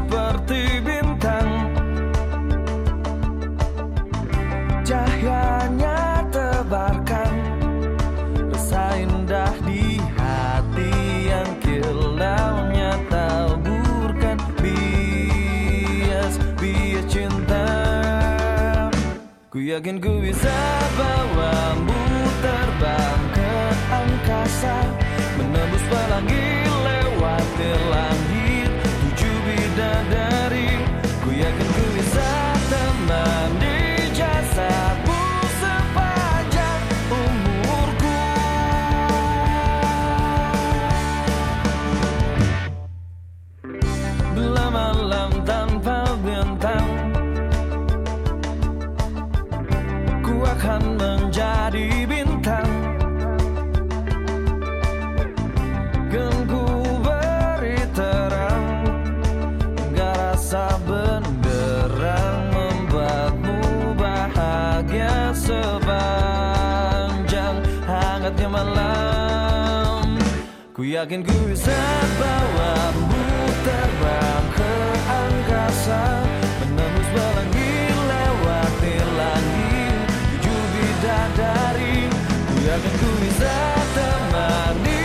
seperti bintang. Cahayanya tebarkan Rasa indah di hati yang kilaunya taburkan Bias, bias cinta. Ku yakin ku bisa bawamu terbang ke angkasa. Akan menjadi bintang. Kan ku beri terang Hingga rasa benderang Membuatmu bahagia sepanjang hangatnya malam. Ku yakin ku bisa bawamu terbang ke angkasa sadari Ku yakin ku bisa temani.